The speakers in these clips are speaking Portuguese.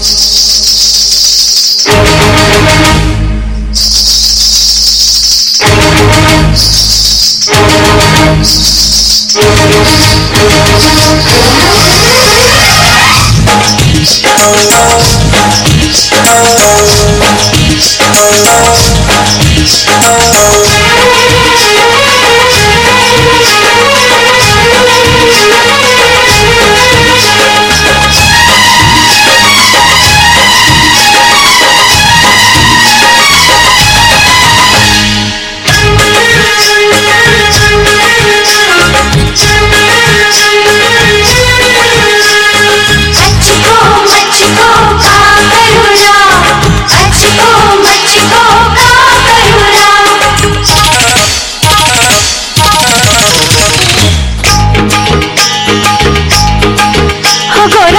Oh, corazón.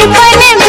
शिकने